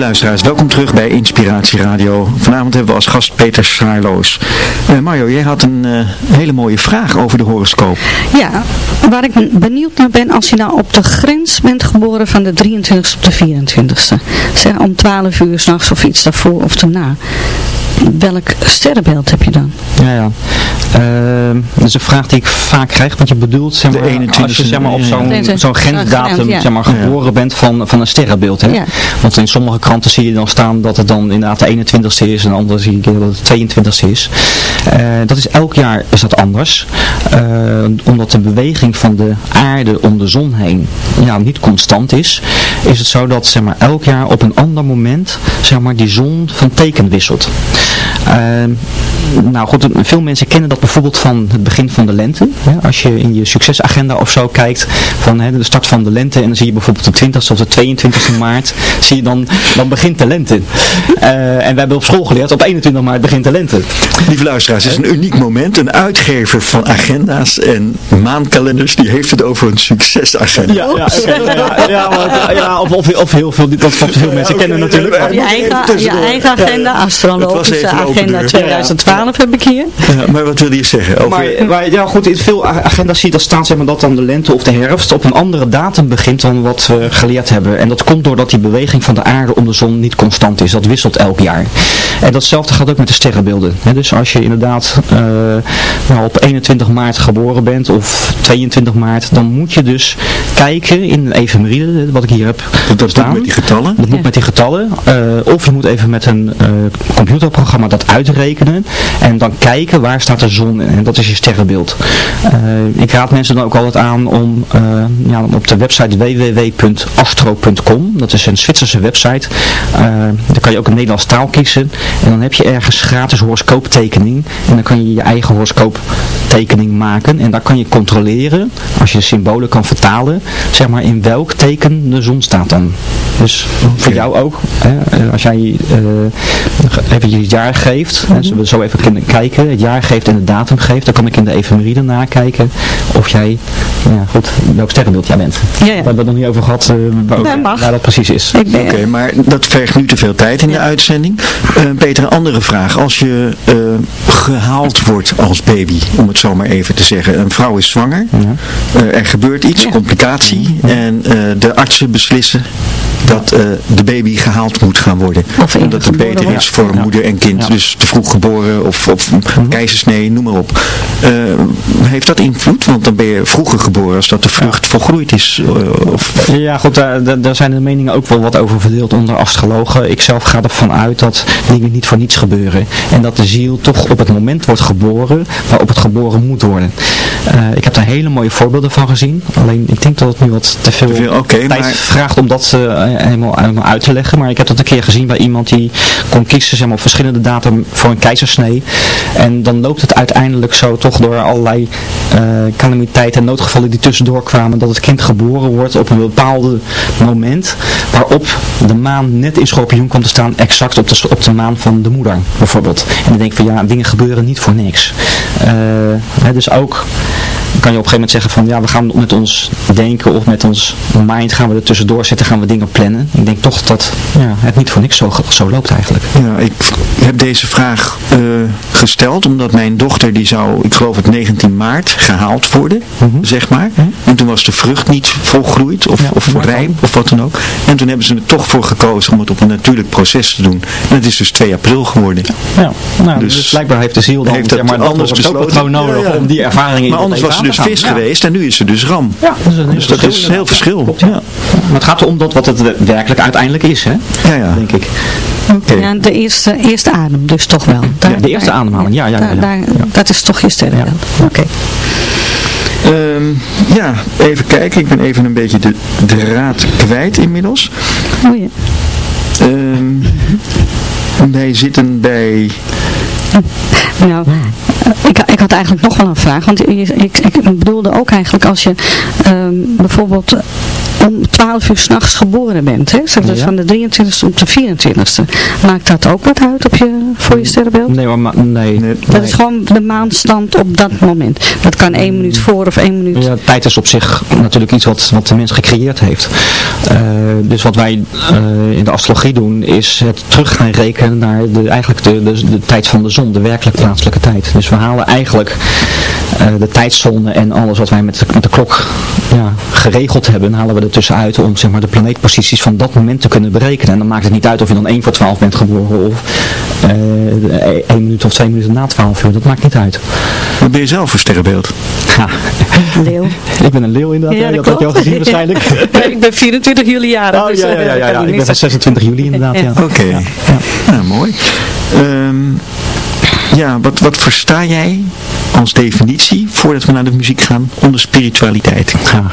Luisteraars, welkom terug bij Inspiratie Radio. Vanavond hebben we als gast Peter Saarloos. Uh, Mario, jij had een uh, hele mooie vraag over de horoscoop. Ja, waar ik benieuwd naar ben, als je nou op de grens bent geboren van de 23ste op de 24ste. Zeg om 12 uur s'nachts of iets daarvoor of daarna welk sterrenbeeld heb je dan? Ja, ja. Uh, dat is een vraag die ik vaak krijg, want je bedoelt zeg maar, als je zeg maar, op zo'n zo'n grensdatum zeg maar, geboren bent van, van een sterrenbeeld. Hè? Want in sommige kranten zie je dan staan dat het dan inderdaad de 21ste is en andere zie je dat het 22ste is. Uh, dat is elk jaar is dat anders. Uh, omdat de beweging van de aarde om de zon heen ja, niet constant is, is het zo dat zeg maar, elk jaar op een ander moment zeg maar, die zon van teken wisselt. Ehm, nou goed, veel mensen kennen dat bijvoorbeeld van het begin van de lente. als je in je succesagenda of zo kijkt van de start van de lente en dan zie je bijvoorbeeld de 20ste of de 22e maart, zie je dan, dan begint de lente. Uh, en wij hebben op school geleerd, op 21 maart begint de lente. Lieve luisteraars, het is een uniek moment. Een uitgever van agenda's en maandkalenders, die heeft het over een succesagenda. Ja, ja, ja, ja, ja of, of, of, heel veel, dat veel mensen kennen natuurlijk. je eigen, je eigen agenda, astrologische agenda 2012 heb ik hier. Ja, maar wat wil je zeggen? Over... Maar, maar, ja goed, in veel agenda's zie je dat staan zeg maar, dat dan de lente of de herfst op een andere datum begint dan wat we geleerd hebben. En dat komt doordat die beweging van de aarde om de zon niet constant is. Dat wisselt elk jaar. En datzelfde gaat ook met de sterrenbeelden. dus als je inderdaad uh, nou, op 21 maart geboren bent of 22 maart, dan moet je dus kijken in een evenemeride, wat ik hier heb dat staan. moet met die getallen? Dat moet met die getallen. Uh, of je moet even met een uh, computerprogramma dat uitrekenen en dan kijken waar staat de zon in. En dat is je sterrenbeeld. Uh, ik raad mensen dan ook altijd aan om uh, ja, op de website www.astro.com, dat is een Zwitserse website, uh, daar kan je ook een Nederlands taal kiezen en dan heb je ergens gratis horoscooptekening en dan kan je je eigen horoscooptekening maken en daar kan je controleren, als je de symbolen kan vertalen, zeg maar in welk teken de zon staat dan. Dus voor jou ook, hè, als jij even je jaar geeft, mm -hmm. zullen we zo even kunnen kijken, het jaar geeft en de datum geeft, dan kan ik in de evenemeride nakijken of jij, ja goed, welk sterrenbeeld jij bent. Ja, ja. We hebben het nog niet over gehad uh, nee, waar dat precies is. Oké, okay, maar dat vergt nu te veel tijd in ja. de uitzending. Uh, Peter, een andere vraag. Als je uh, gehaald wordt als baby, om het zo maar even te zeggen. Een vrouw is zwanger, ja. er gebeurt iets, complicatie, en de artsen beslissen dat de baby gehaald moet gaan worden. Of omdat het beter is voor moeder en kind. Dus te vroeg geboren of, of keizersnee, noem maar op. Uh, heeft dat invloed? Want dan ben je vroeger geboren als dat de vrucht ja. volgroeid is. Uh, of... Ja goed, daar, daar zijn de meningen ook wel wat over verdeeld onder astrologen. Ik zelf ga ervan uit dat dingen niet voor niets gebeuren. En dat de ziel toch op het moment wordt geboren waarop het geboren moet worden. Uh, ik heb daar hele mooie voorbeelden van gezien. Alleen ik denk dat het nu wat te veel, te veel okay, tijd maar... vraagt om dat helemaal, helemaal uit te leggen. Maar ik heb dat een keer gezien bij iemand die kon kiezen zeg maar, op verschillende datum voor een keizersnee. En dan loopt het uiteindelijk zo toch door allerlei uh, calamiteiten en noodgevallen die tussendoor kwamen, dat het kind geboren wordt op een bepaald moment waarop de maan net in schorpioen komt te staan, exact op de, op de maan van de moeder bijvoorbeeld. En dan denk ik van ja, dingen gebeuren niet voor niks. Uh, hè, dus ook kan je op een gegeven moment zeggen van ja, we gaan met ons denken of met ons mind gaan we er tussendoor zetten, gaan we dingen plannen. Ik denk toch dat ja, het niet voor niks zo, zo loopt eigenlijk. Ja, ik heb deze vraag uh, gesteld omdat mijn dochter die zou, ik geloof het 19 maart, gehaald worden, mm -hmm. zeg maar. Mm -hmm. En toen was de vrucht niet volgroeid of, ja, of rijp of wat dan ook. En toen hebben ze er toch voor gekozen om het op een natuurlijk proces te doen. En het is dus 2 april geworden. Ja, nou, dus, dus blijkbaar heeft de ziel dan heeft het maar, anders besloten nodig ja, ja. om die ervaringen Maar anders was ze dus vis geweest en nu is ze dus ram. Ja, dat is, dus dat is heel verschil. Klopt, ja. Maar het gaat erom dat wat het werkelijk uiteindelijk is, hè? Ja, ja. Denk ik. Okay. Ja, de eerste, eerste adem dus toch wel. Daar, ja, de eerste ademhaling, ja. ja, ja, ja. Daar, dat is toch je sterrenbeeld. Oké. Okay. Um, ja, even kijken. Ik ben even een beetje de draad kwijt inmiddels. Oh ja. Um, wij zitten bij... Nou, ik, ik had eigenlijk nog wel een vraag. Want ik, ik, ik bedoelde ook eigenlijk als je um, bijvoorbeeld om 12 uur s'nachts geboren bent. Hè? Zeg dus van de 23e op de 24e. Maakt dat ook wat uit op je, voor je sterrenbeeld? Nee, maar nee. nee. Dat is gewoon de maanstand op dat moment. Dat kan één minuut voor of één minuut... Ja, tijd is op zich natuurlijk iets wat, wat de mens gecreëerd heeft. Uh, dus wat wij uh, in de astrologie doen is het terug gaan rekenen naar de, eigenlijk de, de, de tijd van de zon, de werkelijk plaatselijke tijd. Dus we halen eigenlijk uh, de tijdzone en alles wat wij met de, met de klok ja, geregeld hebben, halen we er tussenuit om zeg maar, de planeetposities van dat moment te kunnen berekenen. En dan maakt het niet uit of je dan 1 voor 12 bent geboren of uh, 1 minuut of 2 minuten na 12 uur. Dat maakt niet uit. Wat ben je zelf voor sterrenbeeld? Ja. Leeuw. ik ben een leeuw inderdaad. Ja, dat, dat had je al gezien waarschijnlijk. ik ben 24 juli jarig. Oh dus, ja, ja, ja, ja, ja. ik ben van 26 juli inderdaad. Ja. Oké, okay. ja. Nou, mooi. Um, ja, wat, wat versta jij als definitie, voordat we naar de muziek gaan, onder spiritualiteit? Ja.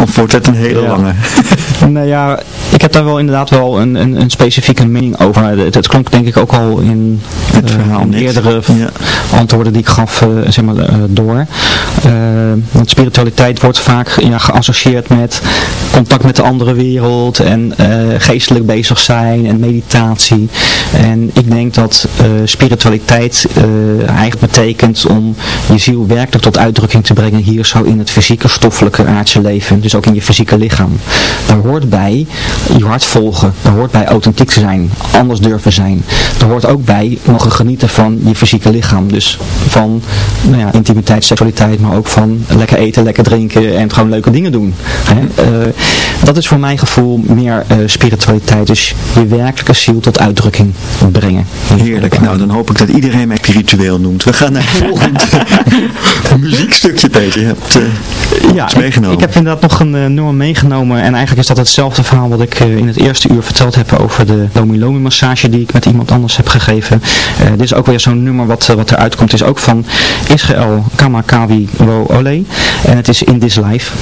Of wordt het een hele ja. lange? nou ja, ik heb daar wel inderdaad wel een, een, een specifieke mening over. Het, het, klonk denk ik ook al in, het uh, verhaal in eerdere ja. antwoorden die ik gaf uh, zeg maar, uh, door. want spiritualiteit wordt vaak ja, geassocieerd met contact met de andere wereld en geestelijk bezig zijn en meditatie. En ik denk dat spiritualiteit eigenlijk betekent om je ziel werkelijk tot uitdrukking te brengen hier zo in het fysieke, stoffelijke, aardse leven dus ook in je fysieke lichaam. Daar hoort bij je hart volgen, daar hoort bij authentiek zijn, anders durven zijn. Daar hoort ook bij mogen genieten van je fysieke lichaam. Dus van nou ja, intimiteit, seksualiteit, maar ook van lekker eten, lekker drinken en gewoon leuke dingen doen. Hè? Uh, dat is voor mijn gevoel meer uh, spiritualiteit. Dus je werkelijke ziel tot uitdrukking brengen. Heerlijk. Nou, dan hoop ik dat iedereen mij spiritueel noemt. We gaan naar het volgende muziekstukje, Peter. Je hebt uh, ja, meegenomen. Ik, ik heb inderdaad nog een nummer meegenomen. En eigenlijk is dat hetzelfde verhaal wat ik in het eerste uur verteld heb over de Lomi Lomi massage die ik met iemand anders heb gegeven. Uh, dit is ook weer zo'n nummer wat, wat eruit komt. Het is ook van Israël Kamakawi Wo Ole. En het is In This Life.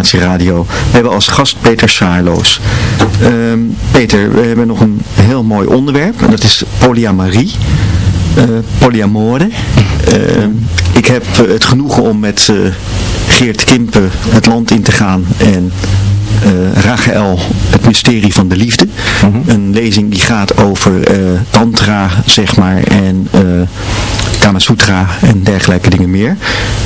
We hebben als gast Peter Saarloos. Ehm, Peter, we hebben nog een heel mooi onderwerp en dat is polyamorie. Uh, polyamore. Ehm, ik heb eh, het genoegen om met uh, Geert Kimpen het land in te gaan en uh, Rachel, het mysterie van de liefde. Mhm. Een lezing die gaat over tantra, zeg maar, en Kama Sutra en dergelijke dingen meer.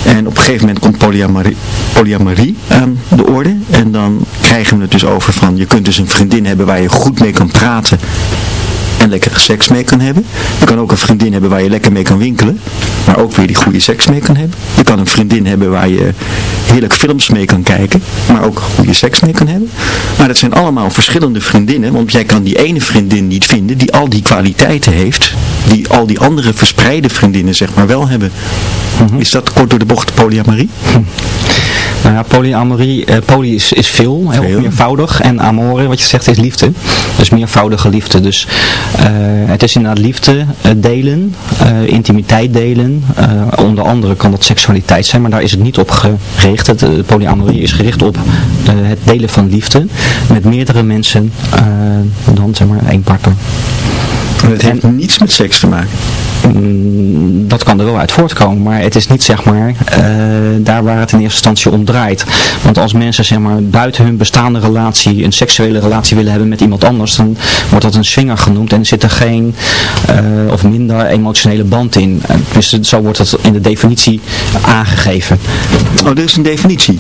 En op een gegeven moment komt polyamorie, polyamorie aan de orde. En dan krijgen we het dus over van, je kunt dus een vriendin hebben waar je goed mee kan praten en lekkere seks mee kan hebben. Je kan ook een vriendin hebben waar je lekker mee kan winkelen, maar ook weer die goede seks mee kan hebben. Je kan een vriendin hebben waar je heerlijk films mee kan kijken, maar ook goede seks mee kan hebben. Maar dat zijn allemaal verschillende vriendinnen, want jij kan die ene vriendin niet vinden die al die kwaliteiten heeft, die al die andere verspreide vriendinnen zeg maar wel hebben. Mhm. Is dat kort door de bocht polyamorie? Nou ja, polyamorie, uh, poly is, is veel, heel meervoudig. En amore, wat je zegt, is liefde. Dus meervoudige liefde. Dus uh, het is inderdaad liefde uh, delen, intimiteit delen. onder andere kan dat seksualiteit zijn, maar daar is het niet op gericht. Het, polyamorie is gericht op het delen van liefde met meerdere mensen dan zeg maar één partner. Het heeft niets met seks te maken. Mm, dat kan er wel uit voortkomen, maar het is niet zeg maar uh, daar waar het in eerste instantie om draait. Want als mensen zeg maar buiten hun bestaande relatie een seksuele relatie willen hebben met iemand anders, dan wordt dat een swinger genoemd en zit er geen uh, of minder emotionele band in. Dus zo wordt dat in de definitie aangegeven. Oh, er is een definitie?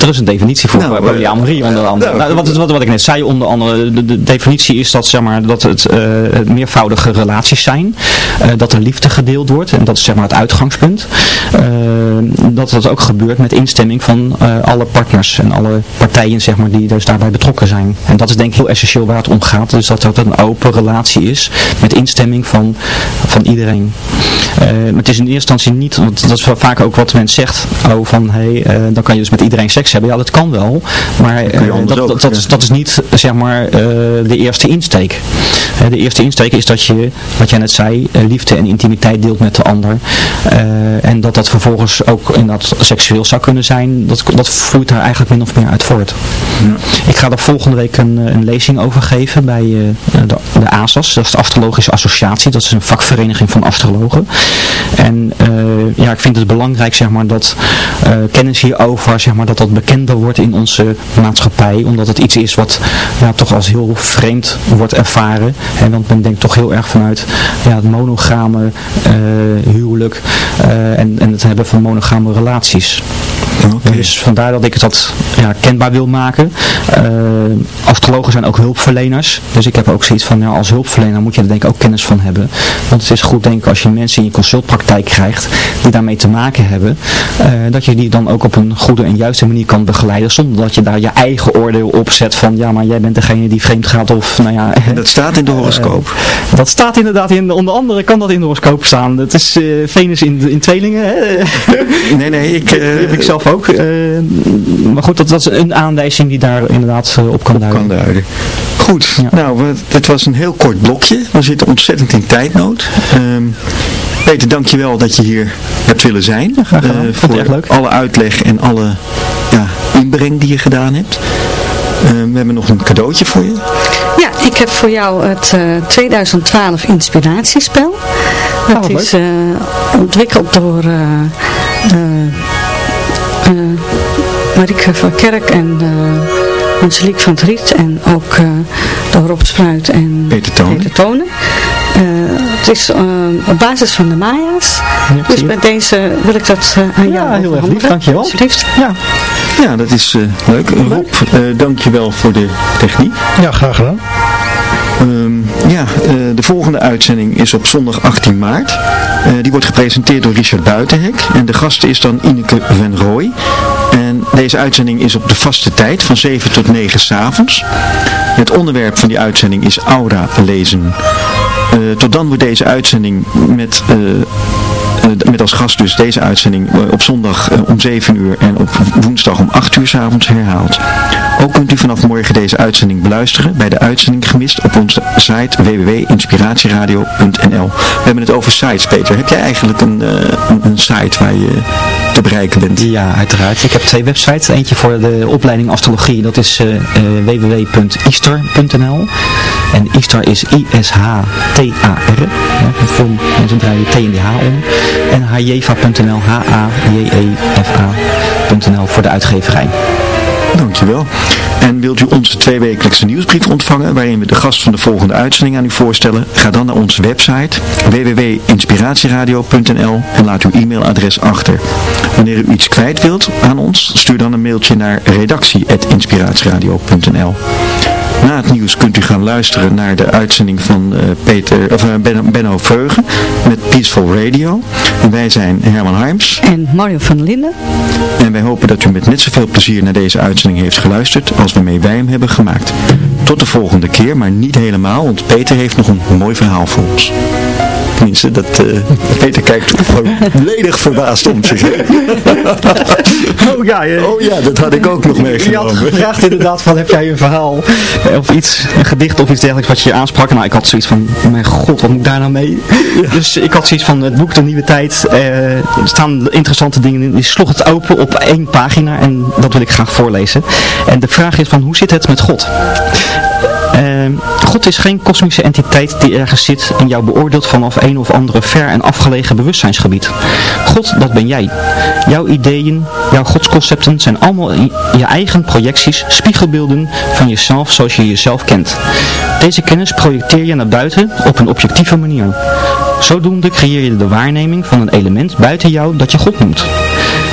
Er is een definitie voor nou, polyamorie uh, onder andere. Nou, wat, wat, wat, ik net zei onder andere, de, de definitie is dat, zeg maar, dat het uh, meervoudige relaties zijn. Uh, dat er liefde gedeeld wordt. En dat is zeg maar het uitgangspunt. Uh, dat dat ook gebeurt met instemming van alle partners en alle partijen zeg maar, die dus daarbij betrokken zijn. En dat is denk ik heel essentieel waar het om gaat. Dus dat het een open relatie is met instemming van, van iedereen. Uh, het is in eerste instantie niet, want dat is vaak ook wat men zegt. Oh van, hé, hey, dan kan je dus met iedereen seks hebben. Ja, dat kan wel. Maar dat, dat, dat, is, dat is niet zeg maar de eerste insteek. de eerste insteek is dat je, wat jij net zei, liefde en intimiteit deelt met de ander. En dat dat vervolgens ook inderdaad seksueel zou kunnen zijn. Dat, dat vloeit daar eigenlijk min of meer uit voort. Ja. Ik ga er volgende week een, eh, een lezing over geven bij de, de ASAS. Dat is de Astrologische Associatie. Dat is een vakvereniging van astrologen. En uh, ja, ik vind het belangrijk zeg maar, dat kennis hierover zeg maar, dat dat bekender wordt in onze maatschappij. Omdat het iets is wat ja, toch als heel vreemd wordt ervaren. En want men denkt toch heel erg vanuit ja, het monogame uh, huwelijk en, en het hebben van monogame relaties. Okay. Dus vandaar dat ik dat ja, kenbaar wil maken. Uh, astrologen zijn ook hulpverleners. Dus ik heb ook zoiets van, ja, als hulpverlener moet je er denk ik ook kennis van hebben. Want het is goed denk ik als je mensen in je consultpraktijk krijgt die daarmee te maken hebben. Uh, dat je die dan ook op een goede en juiste manier kan begeleiden. Zonder dat je daar je eigen oordeel op zet van, ja maar jij bent degene die vreemd gaat of nou ja. Dat staat in de horoscoop. Uh, dat staat inderdaad in, onder andere kan dat in de horoscoop staan. Het is Venus in, in tweelingen. Hè? nee, nee, ik, heb ik zelf ook. Uh, maar goed, dat, dat, is een aanwijzing die daar inderdaad uh, op kan duiden. Kan duiden. Goed, ja. nou, dit was een heel kort blokje. We zitten ontzettend in tijdnood. Um, Peter, dankjewel dat je hier hebt willen zijn. Ja, graag gedaan. Uh, voor leuk. alle uitleg en alle ja, inbreng die je gedaan hebt. Uh, we hebben nog een cadeautje voor je. Ja, ik heb voor jou het uh, 2012 inspiratiespel. Dat oh, is uh, ontwikkeld door uh, Marieke van Kerk en uh, Angelique van het Riet en ook uh, door Rob Spruit en Peter Tonen. Peter Tonen. het is op basis van de Maya's. Ja, dus met deze wil ik dat aan jou Ja, heel erg lief, dankjewel. Alsjeblieft. Ja. ja, dat is leuk. Rob, dankjewel voor de techniek. Ja, graag gedaan. Um, ja, uh, de volgende uitzending is op zondag 18 maart. Uh, die wordt gepresenteerd door Richard Buitenhek. En de gast is dan Ineke van Rooij. En deze uitzending is op de vaste tijd van 7 tot 9 s'avonds. Het onderwerp van die uitzending is aura lezen. Uh, tot dan wordt deze uitzending met met als gast dus deze uitzending op zondag om 7 uur en op woensdag om 8 uur s avonds herhaald. Ook kunt u vanaf morgen deze uitzending beluisteren bij de uitzending gemist op onze site www.inspiratieradio.nl We hebben het over sites, Peter. Heb jij eigenlijk een, een, een site waar je te bereiken bent. Ja, uiteraard. Ik heb twee websites. Eentje voor de opleiding astrologie. Dat is uh, www.easter.nl En Easter is I-S-H-T-A-R. Draaien T en die H om. En hjeva.nl H-A-J-E-F-A.nl voor de uitgeverij. Dankjewel. En wilt u onze tweewekelijkse nieuwsbrief ontvangen waarin we de gast van de volgende uitzending aan u voorstellen? Ga dan naar onze website www.inspiratieradio.nl en laat uw e-mailadres achter. Wanneer u iets kwijt wilt aan ons, stuur dan een mailtje naar redactie.inspiratieradio.nl na het nieuws kunt u gaan luisteren naar de uitzending van uh, Peter, of, uh, Benno, Benno Veugen met Peaceful Radio. Wij zijn Herman Harms. En Mario van Linden. En wij hopen dat u met net zoveel plezier naar deze uitzending heeft geluisterd als waarmee wij hem hebben gemaakt. Tot de volgende keer, maar niet helemaal, want Peter heeft nog een mooi verhaal voor ons. Tenminste, dat, uh, Peter kijkt volledig verbaasd om zich heen. oh, ja, je, oh ja, dat had ik ook nog meegenomen. Je had gevraagd inderdaad van, heb jij een verhaal of iets, een gedicht of iets dergelijks wat je aansprak. Nou, ik had zoiets van, mijn god, wat moet ik daar nou mee? Dus ik had zoiets van, het boek De Nieuwe Tijd, uh, er staan interessante dingen in. Ik sloeg het open op één pagina en dat wil ik graag voorlezen. En de vraag is van, hoe zit het met God? Uh, God is geen kosmische entiteit die ergens zit en jou beoordeelt vanaf een of andere ver en afgelegen bewustzijnsgebied. God, dat ben jij. Jouw ideeën, jouw godsconcepten zijn allemaal je eigen projecties, spiegelbeelden van jezelf zoals je jezelf kent. Deze kennis projecteer je naar buiten op een objectieve manier. Zodoende creëer je de waarneming van een element buiten jou dat je God noemt.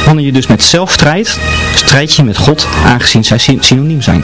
Wanneer je dus met zelf strijdt, strijd je met God aangezien zij synoniem zijn.